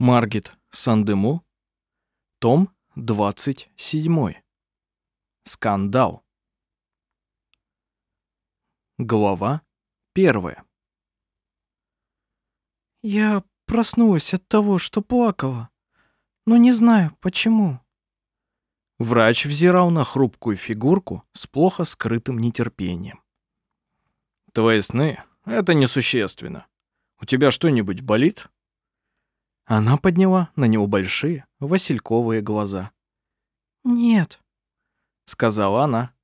Маргет Сандемо, том 27. Скандал. Глава первая. Я проснулась от того, что плакала, но не знаю, почему. Врач взирал на хрупкую фигурку с плохо скрытым нетерпением. Твои сны — это несущественно. У тебя что-нибудь болит? Она подняла на него большие васильковые глаза. «Нет», — сказала она.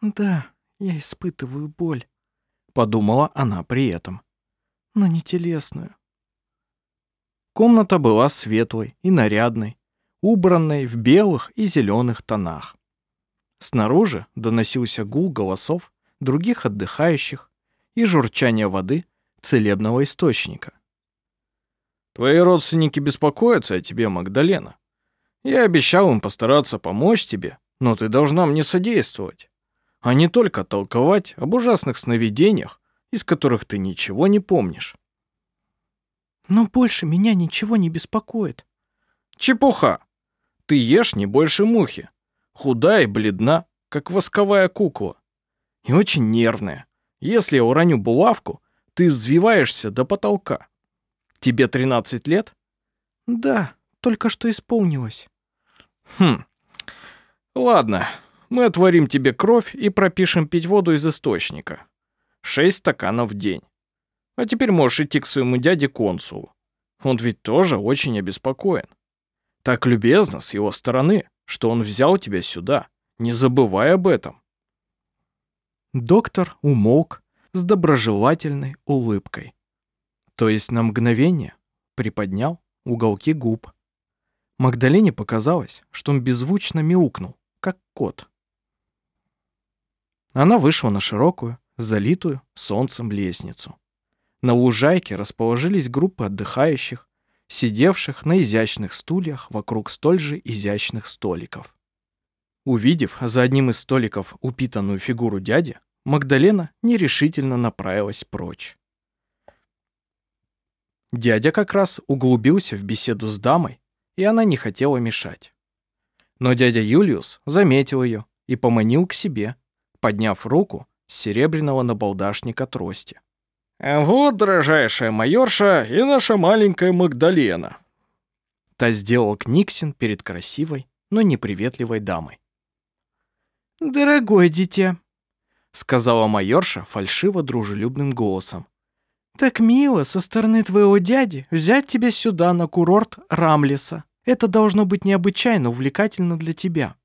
«Да, я испытываю боль», — подумала она при этом. «Но не телесную». Комната была светлой и нарядной, убранной в белых и зеленых тонах. Снаружи доносился гул голосов других отдыхающих и журчание воды целебного источника. Твои родственники беспокоятся о тебе, Магдалена. Я обещал им постараться помочь тебе, но ты должна мне содействовать, а не только толковать об ужасных сновидениях, из которых ты ничего не помнишь. Но больше меня ничего не беспокоит. Чепуха. Ты ешь не больше мухи. Худая и бледна, как восковая кукла. И очень нервная. Если я уроню булавку, ты взвиваешься до потолка. Тебе 13 лет? Да, только что исполнилось. Хм. Ладно, мы отварим тебе кровь и пропишем пить воду из источника. Шесть стаканов в день. А теперь можешь идти к своему дяде-консулу. Он ведь тоже очень обеспокоен. Так любезно с его стороны, что он взял тебя сюда. Не забывай об этом. Доктор умолк с доброжелательной улыбкой. То есть на мгновение приподнял уголки губ. Магдалене показалось, что он беззвучно мяукнул, как кот. Она вышла на широкую, залитую солнцем лестницу. На лужайке расположились группы отдыхающих, сидевших на изящных стульях вокруг столь же изящных столиков. Увидев за одним из столиков упитанную фигуру дяди, Магдалена нерешительно направилась прочь. Дядя как раз углубился в беседу с дамой, и она не хотела мешать. Но дядя Юлиус заметил ее и поманил к себе, подняв руку с серебряного набалдашника трости. «Вот, дорожайшая майорша и наша маленькая Магдалена!» Та сделал Книксин перед красивой, но неприветливой дамой. «Дорогое дитя», — сказала майорша фальшиво-дружелюбным голосом. «Так мило со стороны твоего дяди взять тебя сюда, на курорт Рамлеса. Это должно быть необычайно увлекательно для тебя».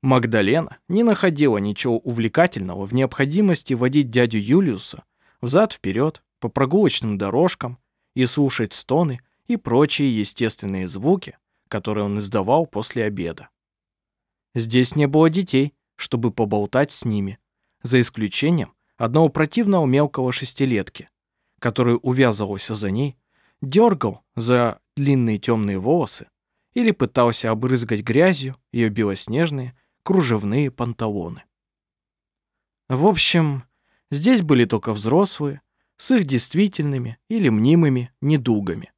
Магдалена не находила ничего увлекательного в необходимости водить дядю Юлиуса взад-вперед по прогулочным дорожкам и слушать стоны и прочие естественные звуки, которые он издавал после обеда. Здесь не было детей, чтобы поболтать с ними, за исключением одного противного мелкого шестилетки, который увязывался за ней, дергал за длинные темные волосы или пытался обрызгать грязью ее белоснежные кружевные панталоны. В общем, здесь были только взрослые с их действительными или мнимыми недугами.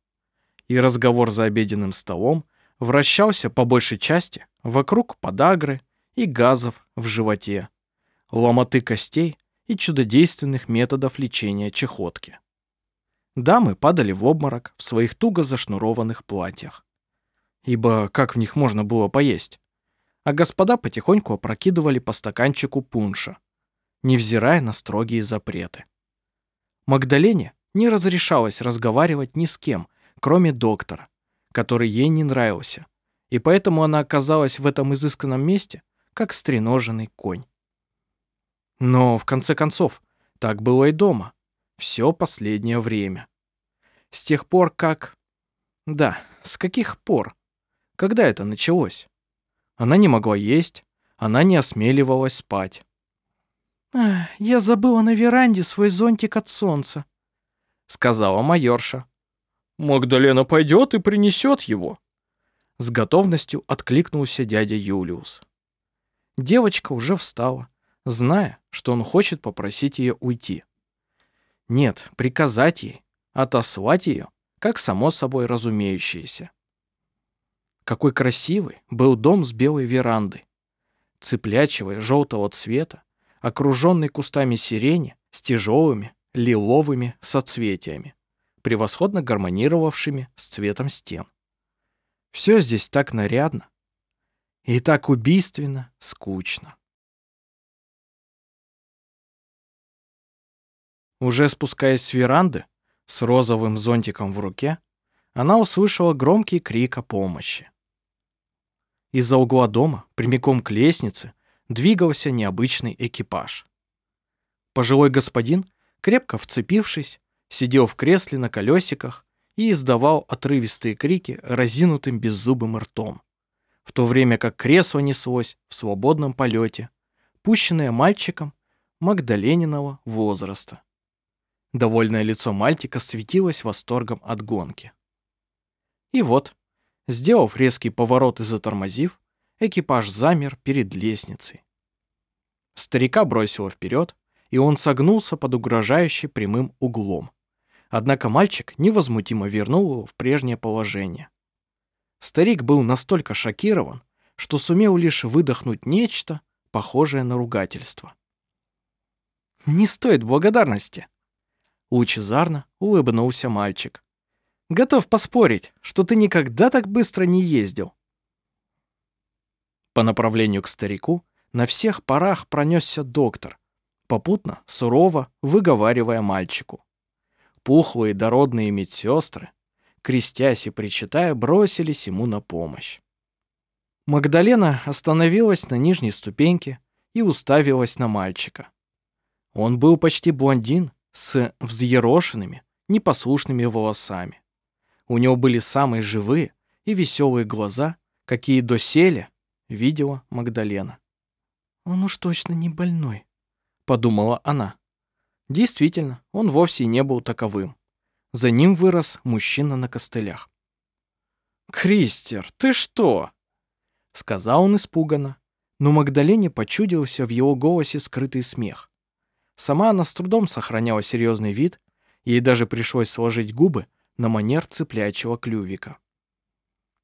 И разговор за обеденным столом вращался по большей части вокруг подагры и газов в животе, ломоты костей и чудодейственных методов лечения чехотки. Дамы падали в обморок в своих туго зашнурованных платьях. Ибо как в них можно было поесть? а господа потихоньку опрокидывали по стаканчику пунша, невзирая на строгие запреты. Магдалене не разрешалось разговаривать ни с кем, кроме доктора, который ей не нравился, и поэтому она оказалась в этом изысканном месте, как стреноженный конь. Но, в конце концов, Так было и дома. Все последнее время. С тех пор, как... Да, с каких пор? Когда это началось? Она не могла есть, она не осмеливалась спать. «Я забыла на веранде свой зонтик от солнца», — сказала майорша. «Магдалена пойдет и принесет его». С готовностью откликнулся дядя Юлиус. Девочка уже встала, зная, что он хочет попросить ее уйти. Нет, приказать ей, отослать ее, как само собой разумеющееся. Какой красивый был дом с белой верандой, цыплячьего и желтого цвета, окруженный кустами сирени с тяжелыми лиловыми соцветиями, превосходно гармонировавшими с цветом стен. Все здесь так нарядно и так убийственно скучно. Уже спускаясь с веранды, с розовым зонтиком в руке, она услышала громкий крик о помощи. Из-за угла дома, прямиком к лестнице, двигался необычный экипаж. Пожилой господин, крепко вцепившись, сидел в кресле на колесиках и издавал отрывистые крики разинутым беззубым ртом, в то время как кресло неслось в свободном полете, пущенное мальчиком Магдалениного возраста. Довольное лицо мальчика светилось восторгом от гонки. И вот, сделав резкий поворот и затормозив, экипаж замер перед лестницей. Старика бросило вперед, и он согнулся под угрожающе прямым углом. Однако мальчик невозмутимо вернул его в прежнее положение. Старик был настолько шокирован, что сумел лишь выдохнуть нечто, похожее на ругательство. «Не стоит благодарности!» Лучезарно улыбнулся мальчик. «Готов поспорить, что ты никогда так быстро не ездил. По направлению к старику на всех парах пронесся доктор, попутно сурово выговаривая мальчику. Пухлые дородные медсестры, крестясь и причитая, бросились ему на помощь. Магдалена остановилась на нижней ступеньке и уставилась на мальчика. Он был почти блондин с взъерошенными, непослушными волосами. У него были самые живые и веселые глаза, какие доселе видела Магдалена. «Он уж точно не больной», — подумала она. Действительно, он вовсе не был таковым. За ним вырос мужчина на костылях. «Кристер, ты что?» — сказал он испуганно, но Магдалене почудился в его голосе скрытый смех. Сама она с трудом сохраняла серьезный вид, ей даже пришлось сложить губы на манер цыплячьего клювика.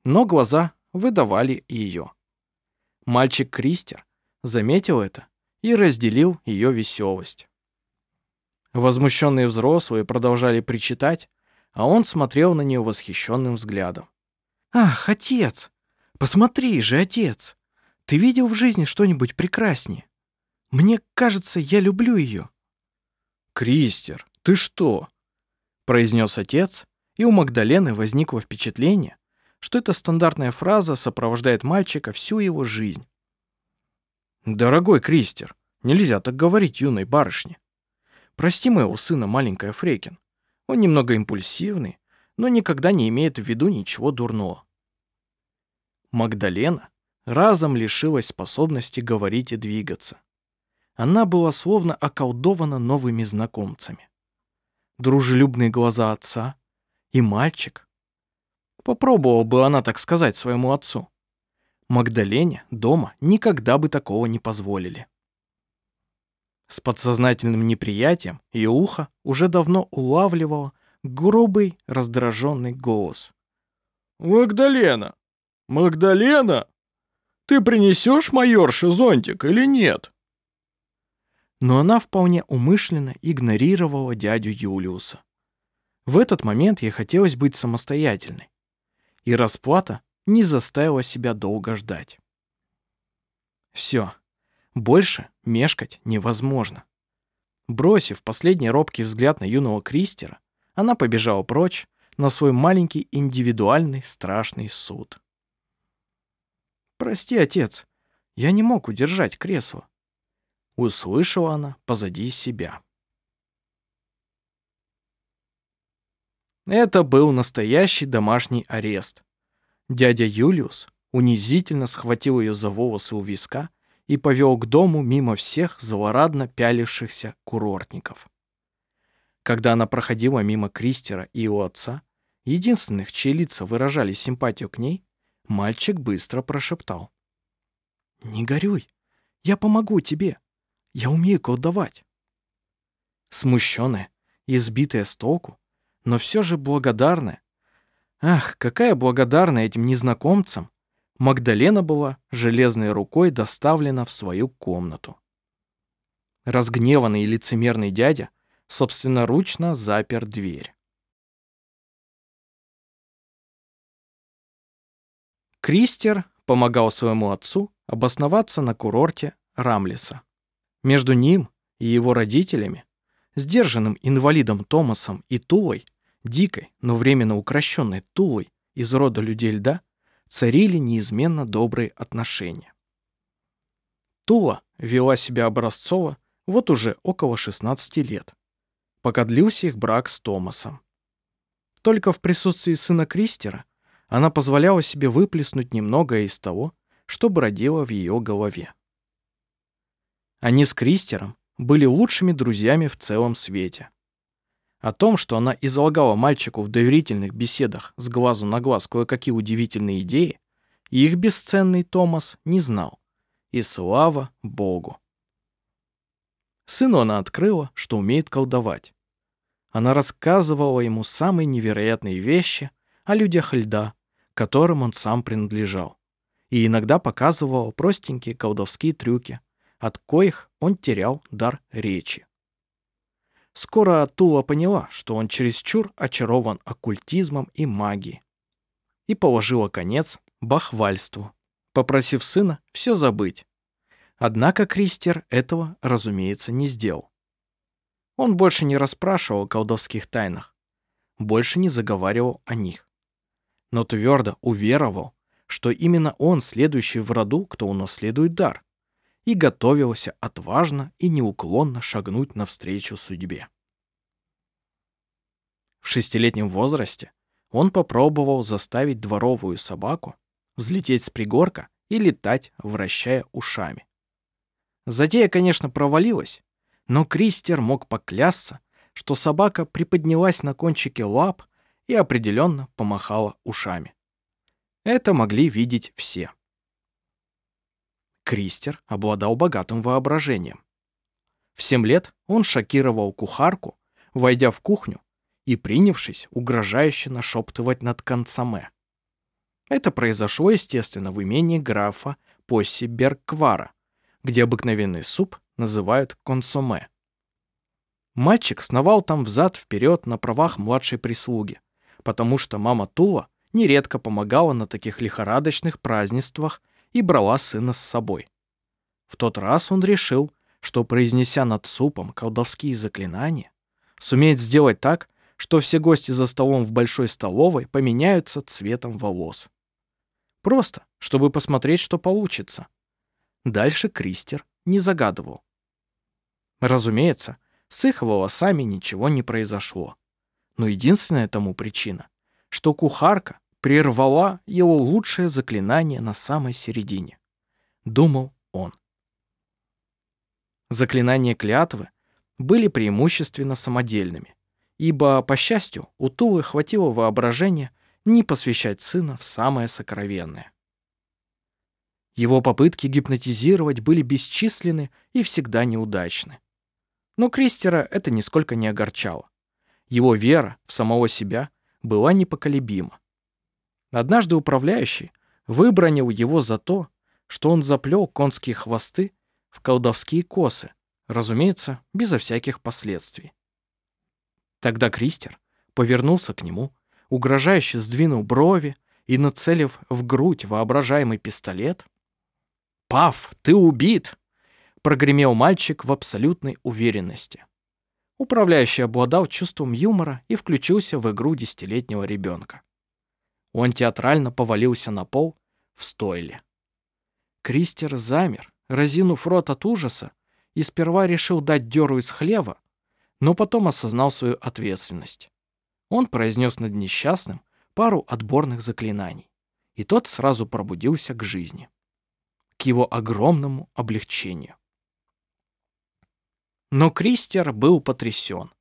Но глаза выдавали ее. Мальчик Кристер заметил это и разделил ее веселость. Возмущенные взрослые продолжали причитать, а он смотрел на нее восхищенным взглядом. «Ах, отец! Посмотри же, отец! Ты видел в жизни что-нибудь прекраснее? Мне кажется, я люблю ее». «Кристер, ты что?» произнес отец, и у Магдалены возникло впечатление, что эта стандартная фраза сопровождает мальчика всю его жизнь. «Дорогой Кристер, нельзя так говорить юной барышне. Прости моего сына, маленькая Фрекин. Он немного импульсивный, но никогда не имеет в виду ничего дурного». Магдалена разом лишилась способности говорить и двигаться. Она была словно околдована новыми знакомцами. Дружелюбные глаза отца и мальчик, Попробовала бы она так сказать своему отцу. Магдалене дома никогда бы такого не позволили. С подсознательным неприятием ее ухо уже давно улавливало грубый, раздраженный голос. «Магдалена! Магдалена! Ты принесешь майорше зонтик или нет?» Но она вполне умышленно игнорировала дядю Юлиуса. В этот момент ей хотелось быть самостоятельной и расплата не заставила себя долго ждать. Все, больше мешкать невозможно. Бросив последний робкий взгляд на юного Кристера, она побежала прочь на свой маленький индивидуальный страшный суд. «Прости, отец, я не мог удержать кресло», — услышала она позади себя. Это был настоящий домашний арест. Дядя Юлиус унизительно схватил ее за волосы у виска и повел к дому мимо всех злорадно пялившихся курортников. Когда она проходила мимо Кристера и его отца, единственных, чьи лица выражали симпатию к ней, мальчик быстро прошептал. «Не горюй, я помогу тебе я умею колдовать». Смущенная, избитая с толку, но все же благодарная. Ах, какая благодарная этим незнакомцам! Магдалена была железной рукой доставлена в свою комнату. Разгневанный и лицемерный дядя собственноручно запер дверь. Кристер помогал своему отцу обосноваться на курорте Рамлиса. Между ним и его родителями сдержанным инвалидом Томасом и Тулой, дикой, но временно укращенной Тулой из рода людей льда, царили неизменно добрые отношения. Тула вела себя образцово вот уже около 16 лет, пока длился их брак с Томасом. Только в присутствии сына Кристера она позволяла себе выплеснуть немного из того, что бродило в ее голове. Они с Кристером были лучшими друзьями в целом свете. О том, что она излагала мальчику в доверительных беседах с глазу на глаз кое-какие удивительные идеи, их бесценный Томас не знал. И слава Богу. Сыну она открыла, что умеет колдовать. Она рассказывала ему самые невероятные вещи о людях льда, которым он сам принадлежал, и иногда показывала простенькие колдовские трюки, от коих он терял дар речи. Скоро Тула поняла, что он чересчур очарован оккультизмом и магией, и положила конец бахвальству, попросив сына все забыть. Однако Кристер этого, разумеется, не сделал. Он больше не расспрашивал о колдовских тайнах, больше не заговаривал о них, но твердо уверовал, что именно он следующий в роду, кто унаследует дар, и готовился отважно и неуклонно шагнуть навстречу судьбе. В шестилетнем возрасте он попробовал заставить дворовую собаку взлететь с пригорка и летать, вращая ушами. Затея, конечно, провалилась, но Кристер мог поклясться, что собака приподнялась на кончике лап и определенно помахала ушами. Это могли видеть все. Кристер обладал богатым воображением. В семь лет он шокировал кухарку, войдя в кухню и принявшись угрожающе нашептывать над консоме. Это произошло, естественно, в имении графа Посси Берквара, где обыкновенный суп называют консоме. Мальчик сновал там взад-вперед на правах младшей прислуги, потому что мама Тула нередко помогала на таких лихорадочных празднествах и брала сына с собой. В тот раз он решил, что, произнеся над супом колдовские заклинания, сумеет сделать так, что все гости за столом в большой столовой поменяются цветом волос. Просто, чтобы посмотреть, что получится. Дальше Кристер не загадывал. Разумеется, с их волосами ничего не произошло. Но единственная тому причина, что кухарка прервала его лучшее заклинание на самой середине. Думал он. Заклинания клятвы были преимущественно самодельными, ибо, по счастью, у Тулы хватило воображения не посвящать сына в самое сокровенное. Его попытки гипнотизировать были бесчисленны и всегда неудачны. Но Кристера это нисколько не огорчало. Его вера в самого себя была непоколебима. Однажды управляющий выбронил его за то, что он заплел конские хвосты в колдовские косы, разумеется, безо всяких последствий. Тогда Кристер повернулся к нему, угрожающе сдвинул брови и, нацелив в грудь воображаемый пистолет, «Пав, ты убит!» — прогремел мальчик в абсолютной уверенности. Управляющий обладал чувством юмора и включился в игру десятилетнего ребенка. Он театрально повалился на пол в стойле. Кристер замер, разинув рот от ужаса, и сперва решил дать дёру из хлева, но потом осознал свою ответственность. Он произнес над несчастным пару отборных заклинаний, и тот сразу пробудился к жизни. К его огромному облегчению. Но Кристер был потрясен.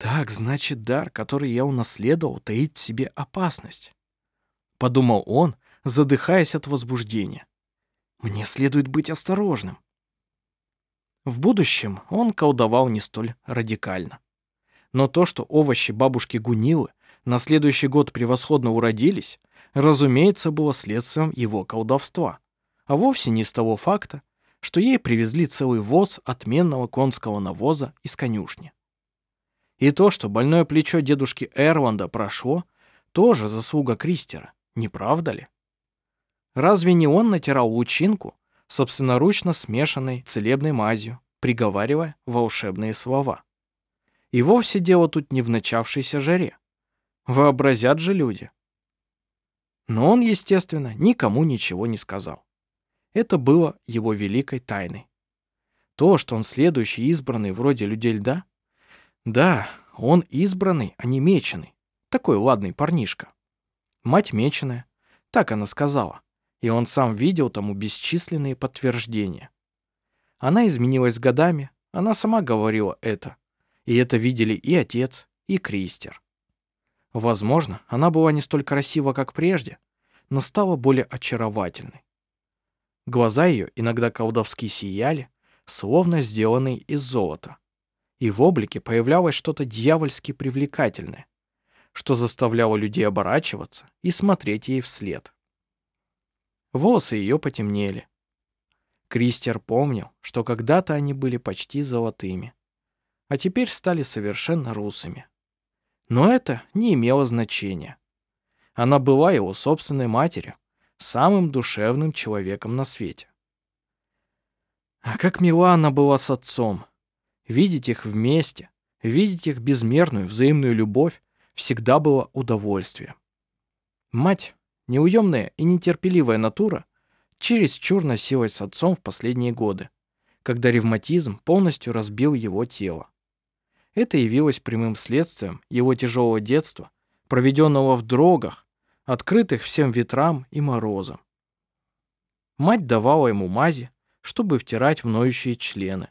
Так, значит, дар, который я унаследовал, таит в себе опасность. Подумал он, задыхаясь от возбуждения. Мне следует быть осторожным. В будущем он колдовал не столь радикально. Но то, что овощи бабушки Гунилы на следующий год превосходно уродились, разумеется, было следствием его колдовства, а вовсе не из того факта, что ей привезли целый воз отменного конского навоза из конюшни. И то, что больное плечо дедушки Эрланда прошло, тоже заслуга Кристера, не правда ли? Разве не он натирал лучинку собственноручно смешанной целебной мазью, приговаривая волшебные слова? И вовсе дело тут не в начавшейся жаре. Вообразят же люди. Но он, естественно, никому ничего не сказал. Это было его великой тайной. То, что он следующий избранный вроде людей льда, да, он избранный, а не меченый. Такой ладный парнишка. Мать меченая, так она сказала. И он сам видел тому бесчисленные подтверждения. Она изменилась годами, она сама говорила это. И это видели и отец, и Кристер. Возможно, она была не столь красива, как прежде, но стала более очаровательной. Глаза ее иногда колдовски сияли, словно сделанные из золота и в облике появлялось что-то дьявольски привлекательное, что заставляло людей оборачиваться и смотреть ей вслед. Волосы ее потемнели. Кристер помнил, что когда-то они были почти золотыми, а теперь стали совершенно русыми. Но это не имело значения. Она была его собственной матерью, самым душевным человеком на свете. А как мила она была с отцом, Видеть их вместе, видеть их безмерную взаимную любовь всегда было удовольствием. Мать, неуемная и нетерпеливая натура, чересчур носилась с отцом в последние годы, когда ревматизм полностью разбил его тело. Это явилось прямым следствием его тяжелого детства, проведенного в дрогах, открытых всем ветрам и морозам. Мать давала ему мази, чтобы втирать в ноющие члены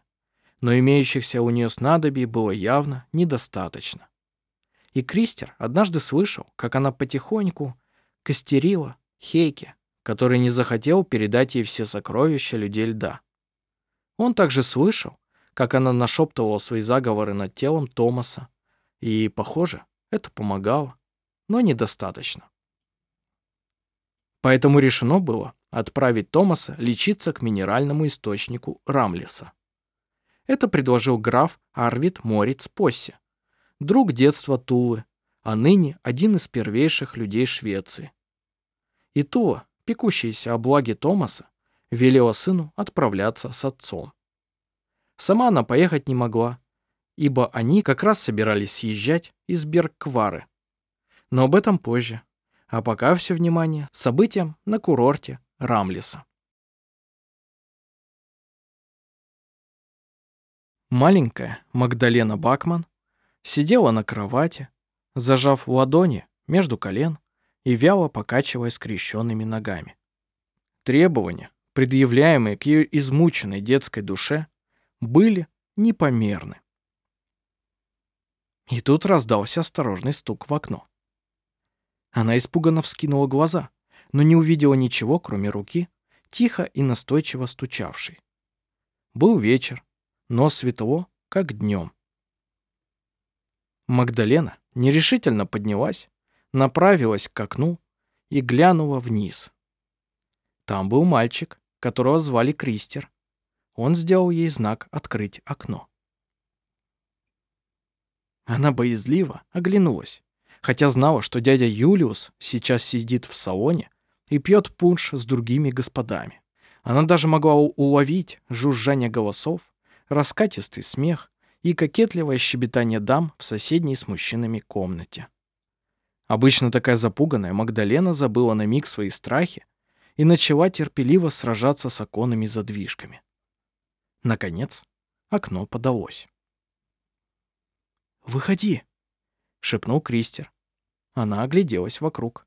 но имеющихся у нее снадобий было явно недостаточно. И Кристер однажды слышал, как она потихоньку костерила Хейке, который не захотел передать ей все сокровища людей льда. Он также слышал, как она нашептывала свои заговоры над телом Томаса, и, похоже, это помогало, но недостаточно. Поэтому решено было отправить Томаса лечиться к минеральному источнику Рамлеса. Это предложил граф Арвид Мориц Посси, друг детства Тулы, а ныне один из первейших людей Швеции. И Тула, пекущаяся о благе Томаса, велела сыну отправляться с отцом. Сама она поехать не могла, ибо они как раз собирались съезжать из Берквары. Но об этом позже. А пока все внимание событиям на курорте Рамлиса. Маленькая Магдалена Бакман сидела на кровати, зажав ладони между колен и вяло покачивая скрещенными ногами. Требования, предъявляемые к ее измученной детской душе, были непомерны. И тут раздался осторожный стук в окно. Она испуганно вскинула глаза, но не увидела ничего, кроме руки, тихо и настойчиво стучавшей. Был вечер, но светло, как днем. Магдалена нерешительно поднялась, направилась к окну и глянула вниз. Там был мальчик, которого звали Кристер. Он сделал ей знак открыть окно. Она боязливо оглянулась, хотя знала, что дядя Юлиус сейчас сидит в салоне и пьет пунш с другими господами. Она даже могла уловить жужжание голосов раскатистый смех и кокетливое щебетание дам в соседней с мужчинами комнате. Обычно такая запуганная Магдалена забыла на миг свои страхи и начала терпеливо сражаться с оконными задвижками. Наконец, окно подалось. «Выходи!» — шепнул Кристер. Она огляделась вокруг.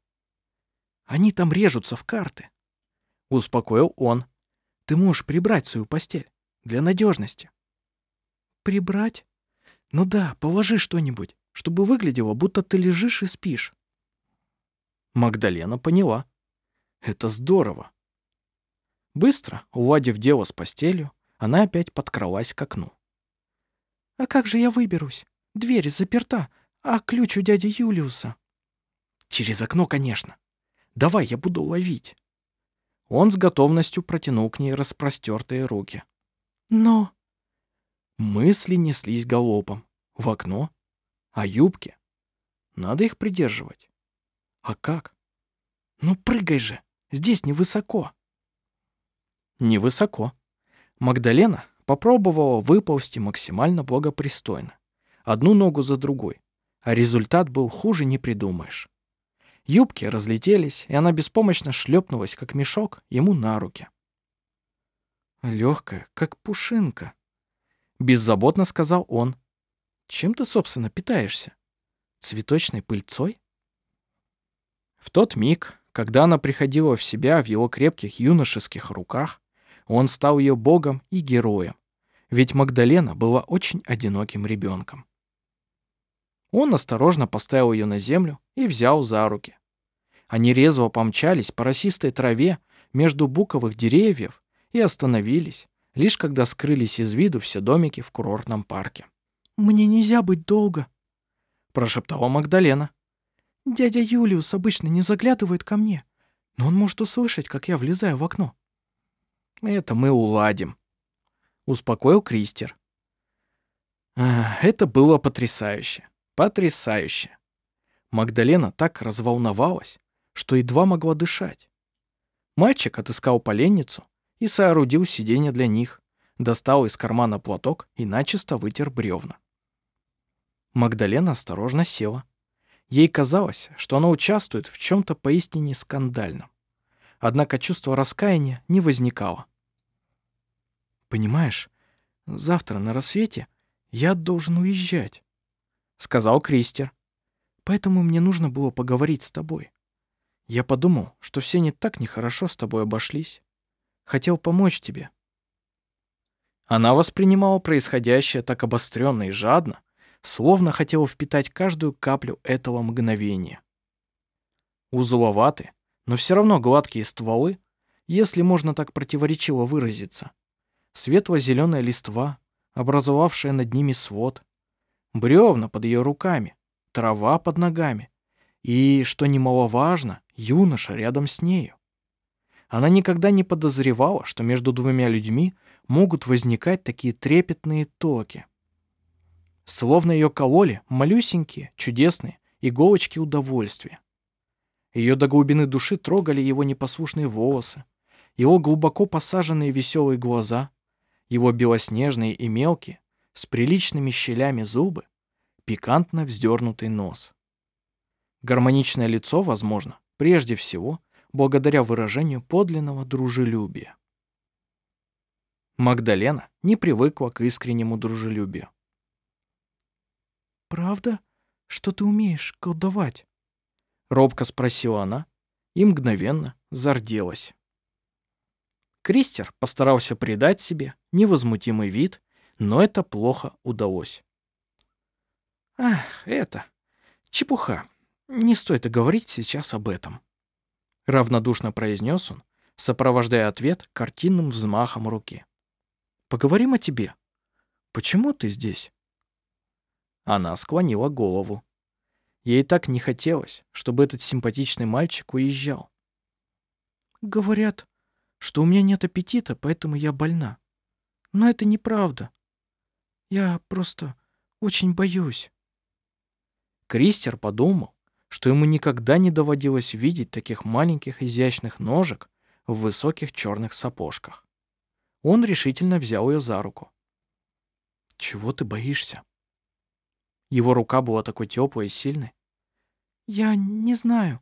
«Они там режутся в карты», — успокоил он. «Ты можешь прибрать свою постель для надежности. «Прибрать? Ну да, положи что-нибудь, чтобы выглядело, будто ты лежишь и спишь». Магдалена поняла. Это здорово. Быстро, уладив дело с постелью, она опять подкралась к окну. «А как же я выберусь? Дверь заперта, а ключ у дяди Юлиуса». «Через окно, конечно. Давай, я буду ловить». Он с готовностью протянул к ней распростертые руки. «Но...» Мысли неслись галопом. В окно. А юбки? Надо их придерживать. А как? Ну прыгай же, здесь невысоко. Невысоко. Магдалена попробовала выползти максимально благопристойно. Одну ногу за другой. А результат был хуже не придумаешь. Юбки разлетелись, и она беспомощно шлепнулась, как мешок, ему на руки. Легкая, как пушинка. Беззаботно сказал он. Чем ты, собственно, питаешься? Цветочной пыльцой? В тот миг, когда она приходила в себя в его крепких юношеских руках, он стал ее богом и героем, ведь Магдалена была очень одиноким ребенком. Он осторожно поставил ее на землю и взял за руки. Они резво помчались по росистой траве между буковых деревьев и остановились, лишь когда скрылись из виду все домики в курортном парке. «Мне нельзя быть долго», — прошептала Магдалена. «Дядя Юлиус обычно не заглядывает ко мне, но он может услышать, как я влезаю в окно». «Это мы уладим», — успокоил Кристер. Это было потрясающе, потрясающе. Магдалена так разволновалась, что едва могла дышать. Мальчик отыскал поленницу и соорудил сиденье для них, достал из кармана платок и начисто вытер бревна. Магдалена осторожно села. Ей казалось, что она участвует в чем то поистине скандальном. Однако чувство раскаяния не возникало. «Понимаешь, завтра на рассвете я должен уезжать», — сказал Кристер. «Поэтому мне нужно было поговорить с тобой. Я подумал, что все не так нехорошо с тобой обошлись. Хотел помочь тебе». Она воспринимала происходящее так обостренно и жадно, словно хотела впитать каждую каплю этого мгновения. Узловаты, но все равно гладкие стволы, если можно так противоречиво выразиться. Светло-зеленая листва, образовавшая над ними свод, бревна под ее руками, трава под ногами и, что немаловажно, юноша рядом с нею. Она никогда не подозревала, что между двумя людьми могут возникать такие трепетные токи. Словно ее кололи малюсенькие, чудесные иголочки удовольствия. Ее до глубины души трогали его непослушные волосы, его глубоко посаженные веселые глаза, его белоснежные и мелкие, с приличными щелями зубы, пикантно вздернутый нос. Гармоничное лицо, возможно, прежде всего — благодаря выражению подлинного дружелюбия. Магдалена не привыкла к искреннему дружелюбию. «Правда, что ты умеешь колдовать?» Робко спросила она и мгновенно зарделась. Кристер постарался придать себе невозмутимый вид, но это плохо удалось. «Ах, это... чепуха. Не стоит и говорить сейчас об этом». Равнодушно произнес он, сопровождая ответ картинным взмахом руки. «Поговорим о тебе. Почему ты здесь?» Она склонила голову. Ей так не хотелось, чтобы этот симпатичный мальчик уезжал. «Говорят, что у меня нет аппетита, поэтому я больна. Но это неправда. Я просто очень боюсь». Кристер подумал, что ему никогда не доводилось видеть таких маленьких изящных ножек в высоких черных сапожках. Он решительно взял ее за руку. «Чего ты боишься?» Его рука была такой теплой и сильной. «Я не знаю.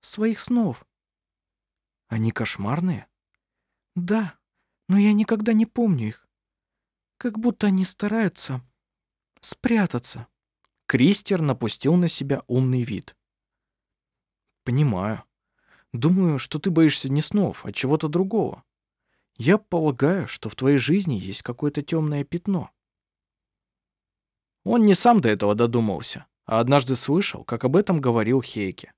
Своих снов». «Они кошмарные?» «Да, но я никогда не помню их. Как будто они стараются спрятаться, Кристер напустил на себя умный вид. «Понимаю. Думаю, что ты боишься не снов, а чего-то другого. Я полагаю, что в твоей жизни есть какое-то темное пятно». Он не сам до этого додумался, а однажды слышал, как об этом говорил Хейке.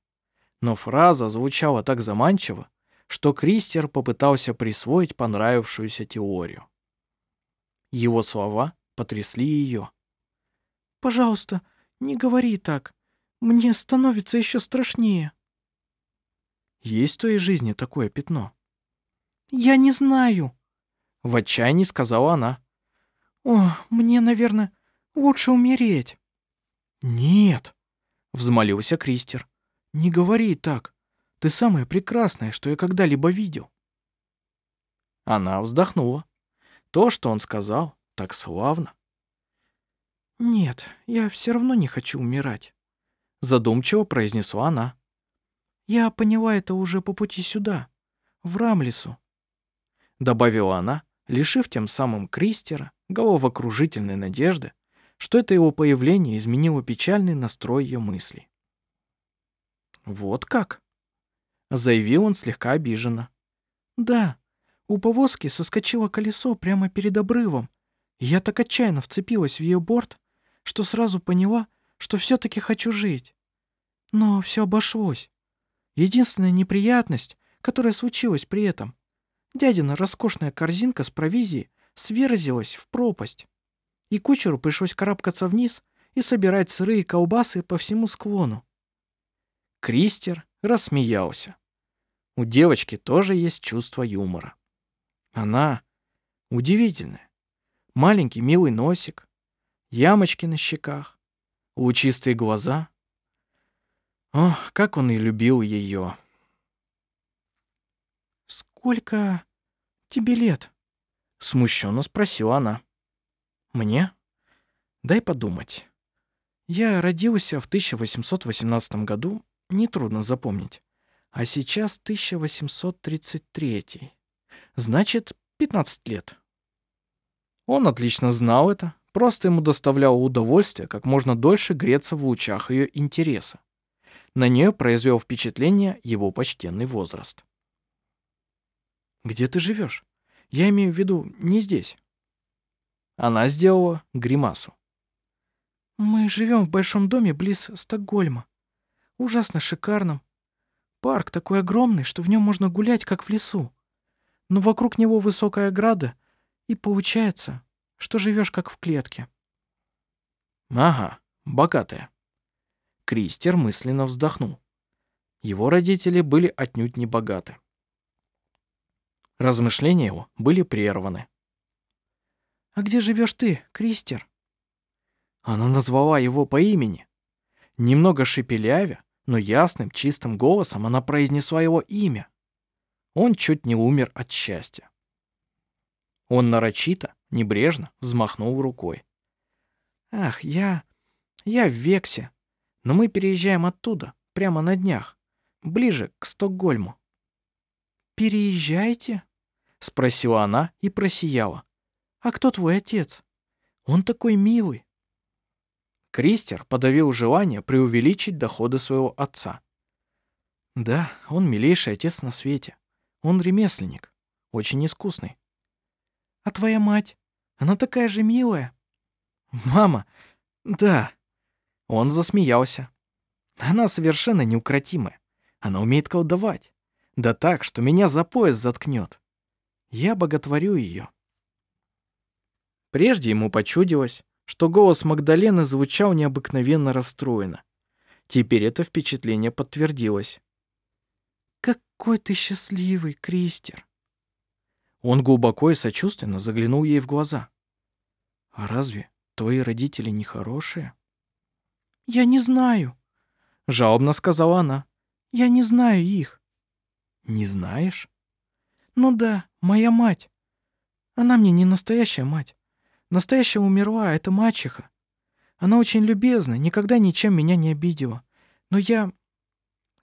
Но фраза звучала так заманчиво, что Кристер попытался присвоить понравившуюся теорию. Его слова потрясли ее. «Пожалуйста, не говори так. Мне становится еще страшнее». «Есть в твоей жизни такое пятно?» «Я не знаю», — в отчаянии сказала она. «О, мне, наверное, лучше умереть». «Нет», — взмолился Кристер. «Не говори так. Ты самое прекрасное, что я когда-либо видел». Она вздохнула. То, что он сказал, так славно. «Нет, я все равно не хочу умирать», — задумчиво произнесла она. «Я поняла это уже по пути сюда, в Рамлису», — добавила она, лишив тем самым Кристера головокружительной надежды, что это его появление изменило печальный настрой ее мыслей. «Вот как?» — заявил он слегка обиженно. «Да, у повозки соскочило колесо прямо перед обрывом, я так отчаянно вцепилась в ее борт, что сразу поняла, что все таки хочу жить. Но все обошлось. Единственная неприятность, которая случилась при этом, дядина роскошная корзинка с провизией сверзилась в пропасть, и кучеру пришлось карабкаться вниз и собирать сырые колбасы по всему склону. Кристер рассмеялся. У девочки тоже есть чувство юмора. Она удивительная. Маленький милый носик, ямочки на щеках, лучистые глаза. Ох, как он и любил ее. «Сколько тебе лет?» — смущенно спросила она. «Мне? Дай подумать. Я родился в 1818 году, нетрудно запомнить, а сейчас 1833. Значит, 15 лет». Он отлично знал это, просто ему доставляло удовольствие как можно дольше греться в лучах ее интереса. На нее произвел впечатление его почтенный возраст. «Где ты живешь? Я имею в виду не здесь». Она сделала гримасу. «Мы живем в большом доме близ Стокгольма. Ужасно шикарном. Парк такой огромный, что в нем можно гулять, как в лесу. Но вокруг него высокая ограда, и получается, что живешь как в клетке. Ага, богатая. Кристер мысленно вздохнул. Его родители были отнюдь не богаты. Размышления его были прерваны. «А где живешь ты, Кристер?» Она назвала его по имени. Немного шепелявя, но ясным, чистым голосом она произнесла его имя. Он чуть не умер от счастья. Он нарочито, небрежно взмахнул рукой. «Ах, я... я в Вексе, но мы переезжаем оттуда, прямо на днях, ближе к Стокгольму». «Переезжаете?» — спросила она и просияла. «А кто твой отец? Он такой милый». Кристер подавил желание преувеличить доходы своего отца. Да, он милейший отец на свете. Он ремесленник, очень искусный. А твоя мать? Она такая же милая. Мама, да. Он засмеялся. Она совершенно неукротимая. Она умеет колдовать. Да так, что меня за пояс заткнет. Я боготворю ее. Прежде ему почудилось, что голос Магдалены звучал необыкновенно расстроенно. Теперь это впечатление подтвердилось. «Какой ты счастливый, Кристер!» Он глубоко и сочувственно заглянул ей в глаза. «А разве твои родители нехорошие?» «Я не знаю», — жалобно сказала она. «Я не знаю их». «Не знаешь?» «Ну да, моя мать. Она мне не настоящая мать. Настоящая умерла, а это мачеха. Она очень любезна, никогда ничем меня не обидела. Но я...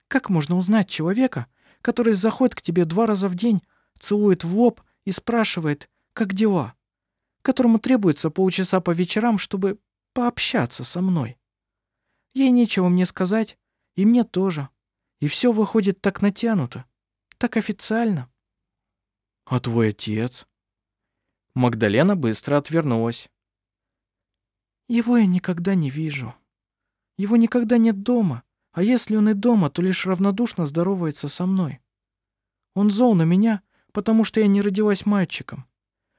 Как можно узнать человека, который заходит к тебе два раза в день, целует в лоб и спрашивает, как дела, которому требуется полчаса по вечерам, чтобы пообщаться со мной. Ей нечего мне сказать, и мне тоже. И все выходит так натянуто, так официально. А твой отец? Магдалена быстро отвернулась. Его я никогда не вижу. Его никогда нет дома, а если он и дома, то лишь равнодушно здоровается со мной. Он зол на меня, потому что я не родилась мальчиком.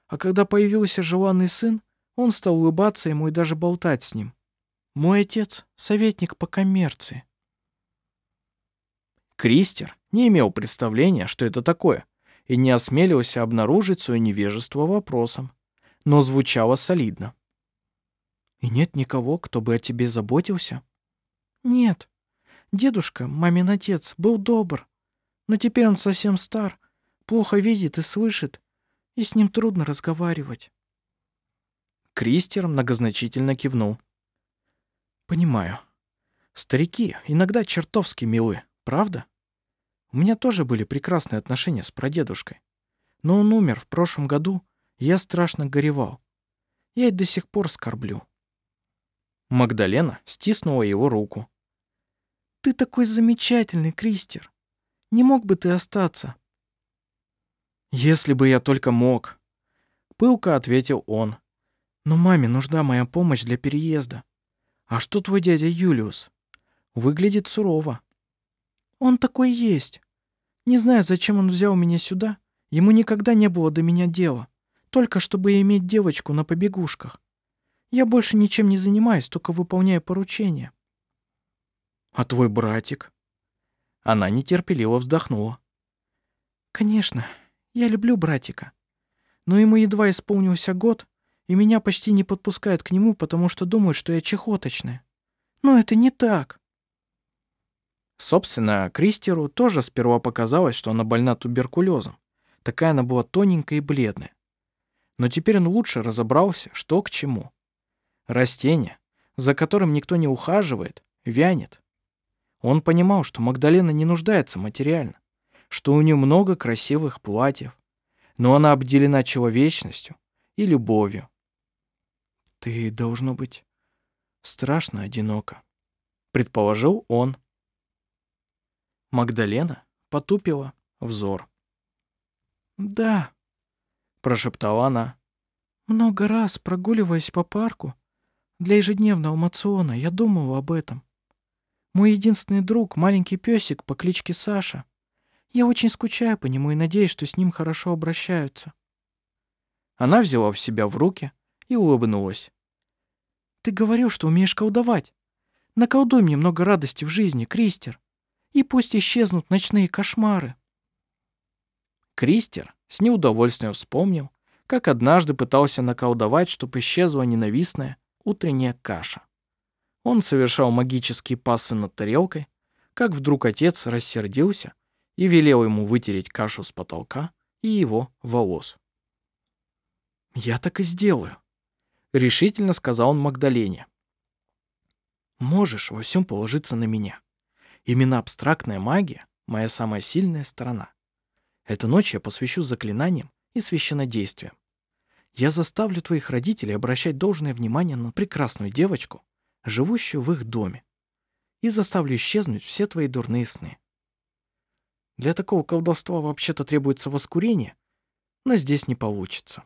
А когда появился желанный сын, он стал улыбаться ему и даже болтать с ним. Мой отец — советник по коммерции. Кристер не имел представления, что это такое, и не осмелился обнаружить свое невежество вопросом, но звучало солидно. «И нет никого, кто бы о тебе заботился?» «Нет. Дедушка, мамин отец, был добр, но теперь он совсем стар, плохо видит и слышит, и с ним трудно разговаривать». Кристер многозначительно кивнул. «Понимаю. Старики иногда чертовски милы, правда? У меня тоже были прекрасные отношения с прадедушкой. Но он умер в прошлом году, и я страшно горевал. Я и до сих пор скорблю». Магдалена стиснула его руку. «Ты такой замечательный, Кристер. Не мог бы ты остаться?» «Если бы я только мог», — пылко ответил он. «Но маме нужна моя помощь для переезда. А что твой дядя Юлиус? Выглядит сурово». «Он такой есть. Не знаю, зачем он взял меня сюда. Ему никогда не было до меня дела. Только чтобы иметь девочку на побегушках. Я больше ничем не занимаюсь, только выполняю поручения». «А твой братик?» Она нетерпеливо вздохнула. «Конечно, я люблю братика. Но ему едва исполнился год, и меня почти не подпускают к нему, потому что думают, что я чехоточная. Но это не так. Собственно, Кристеру тоже сперва показалось, что она больна туберкулезом. Такая она была тоненькая и бледная. Но теперь он лучше разобрался, что к чему. Растение, за которым никто не ухаживает, вянет. Он понимал, что Магдалена не нуждается материально что у нее много красивых платьев, но она обделена человечностью и любовью. «Ты, должно быть, страшно одиноко», — предположил он. Магдалена потупила взор. «Да», — прошептала она. «Много раз, прогуливаясь по парку, для ежедневного мациона, я думала об этом. Мой единственный друг — маленький песик по кличке Саша. Я очень скучаю по нему и надеюсь, что с ним хорошо обращаются». Она взяла в себя в руки и улыбнулась. «Ты говорил, что умеешь колдовать. Наколдуй мне много радости в жизни, Кристер, и пусть исчезнут ночные кошмары». Кристер с неудовольствием вспомнил, как однажды пытался наколдовать, чтобы исчезла ненавистная утренняя каша. Он совершал магические пассы над тарелкой, как вдруг отец рассердился и велел ему вытереть кашу с потолка и его волос. «Я так и сделаю», — решительно сказал он Магдалене. «Можешь во всем положиться на меня. Именно абстрактная магия — моя самая сильная сторона. Эту ночь я посвящу заклинаниям и священнодействиям. Я заставлю твоих родителей обращать должное внимание на прекрасную девочку, живущую в их доме, и заставлю исчезнуть все твои дурные сны. Для такого колдовства вообще-то требуется воскурение, но здесь не получится.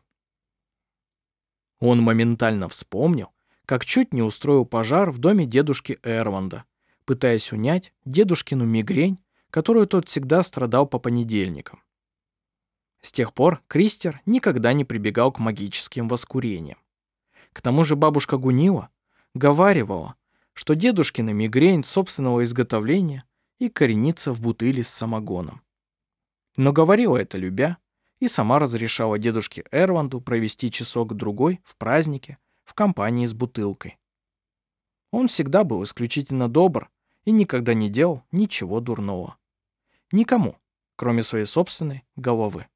Он моментально вспомнил, как чуть не устроил пожар в доме дедушки Эрванда, пытаясь унять дедушкину мигрень, которую тот всегда страдал по понедельникам. С тех пор Кристер никогда не прибегал к магическим воскурениям. К тому же бабушка Гунила говаривала, что дедушкина мигрень собственного изготовления и корениться в бутыли с самогоном. Но говорила это любя, и сама разрешала дедушке Эрванду провести часок-другой в празднике в компании с бутылкой. Он всегда был исключительно добр и никогда не делал ничего дурного. Никому, кроме своей собственной головы.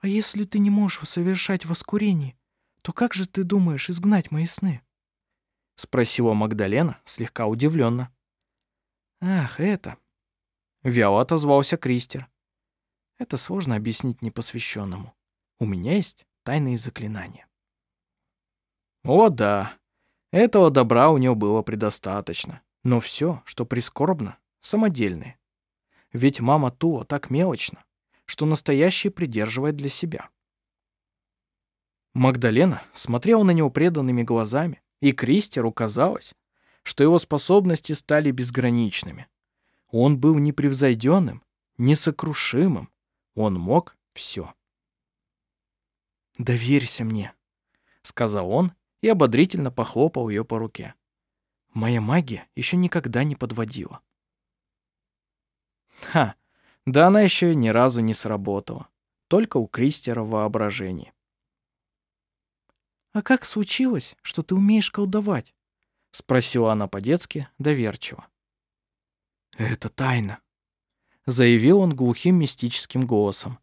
«А если ты не можешь совершать воскурение, то как же ты думаешь изгнать мои сны?» — спросила Магдалена слегка удивленно. «Ах, это...» — вяло отозвался Кристер. «Это сложно объяснить непосвященному. У меня есть тайные заклинания». «О, да. Этого добра у него было предостаточно, но все, что прискорбно, самодельное. Ведь мама Тула так мелочна, что настоящее придерживает для себя. Магдалена смотрела на него преданными глазами, и Кристеру казалось, что его способности стали безграничными. Он был непревзойденным, несокрушимым, он мог все. «Доверься мне», — сказал он и ободрительно похлопал ее по руке. «Моя магия еще никогда не подводила». Ха, да она еще ни разу не сработала. Только у Кристера воображение. «А как случилось, что ты умеешь колдовать?» — спросила она по-детски доверчиво. «Это тайна», — заявил он глухим мистическим голосом.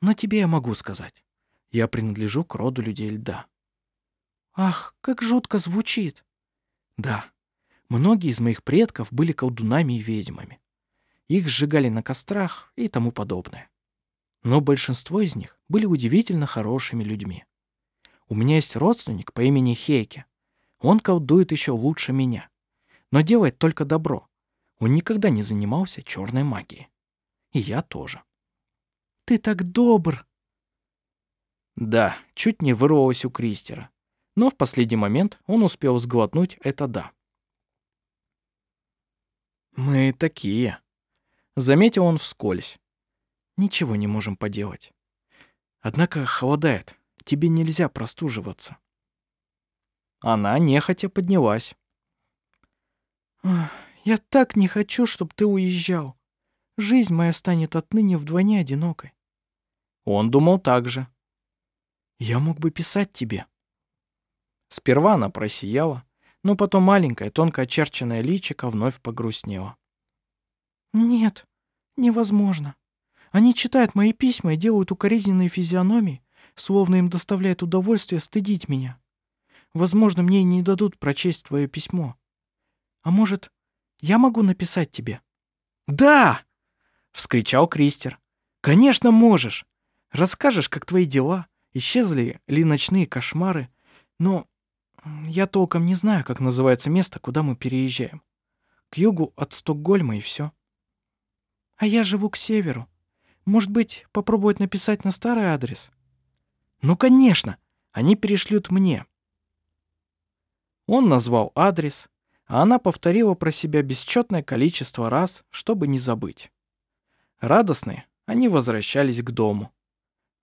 «Но тебе я могу сказать. Я принадлежу к роду людей льда». «Ах, как жутко звучит!» «Да, многие из моих предков были колдунами и ведьмами. Их сжигали на кострах и тому подобное. Но большинство из них были удивительно хорошими людьми. У меня есть родственник по имени Хейке. Он колдует еще лучше меня, но делает только добро. Он никогда не занимался черной магией. И я тоже. «Ты так добр!» Да, чуть не вырвалось у Кристера. Но в последний момент он успел сглотнуть это «да». «Мы такие», — заметил он вскользь. «Ничего не можем поделать. Однако холодает, тебе нельзя простуживаться». Она нехотя поднялась. «Я так не хочу, чтобы ты уезжал. Жизнь моя станет отныне вдвойне одинокой». Он думал так же. «Я мог бы писать тебе». Сперва она просияла, но потом маленькое, тонко очерченное личико вновь погрустнело. «Нет, невозможно. Они читают мои письма и делают укоризненные физиономии, словно им доставляет удовольствие стыдить меня. Возможно, мне и не дадут прочесть твое письмо. А может, я могу написать тебе?» «Да!» — вскричал Кристер. «Конечно можешь. Расскажешь, как твои дела, исчезли ли ночные кошмары, но я толком не знаю, как называется место, куда мы переезжаем. К югу от Стокгольма и все. А я живу к северу. Может быть, попробовать написать на старый адрес? Ну, конечно, они перешлют мне. Он назвал адрес, а она повторила про себя бесчетное количество раз, чтобы не забыть. Радостные, они возвращались к дому.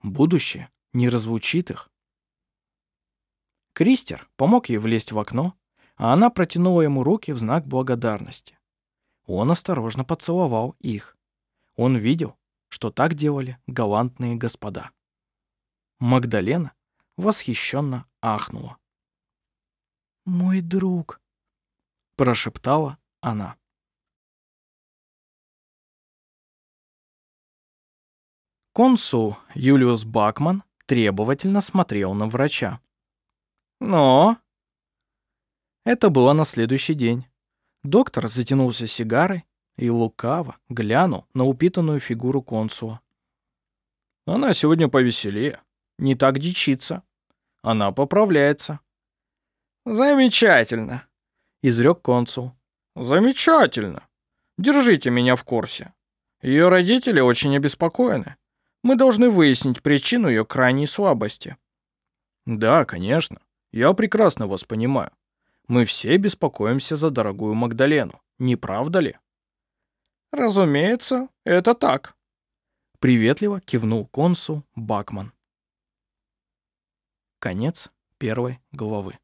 Будущее не разлучит их. Кристер помог ей влезть в окно, а она протянула ему руки в знак благодарности. Он осторожно поцеловал их. Он видел, что так делали галантные господа. Магдалена восхищенно ахнула. «Мой друг», — прошептала она. Консул Юлиус Бакман требовательно смотрел на врача. «Но...» Это было на следующий день. Доктор затянулся сигарой и лукаво глянул на упитанную фигуру консула. «Она сегодня повеселее, не так дичится. Она поправляется». «Замечательно», — изрек консул. «Замечательно. Держите меня в курсе. Ее родители очень обеспокоены. Мы должны выяснить причину ее крайней слабости». «Да, конечно. Я прекрасно вас понимаю. Мы все беспокоимся за дорогую Магдалену, не правда ли?» «Разумеется, это так», — приветливо кивнул консул Бакман. Конец первой главы.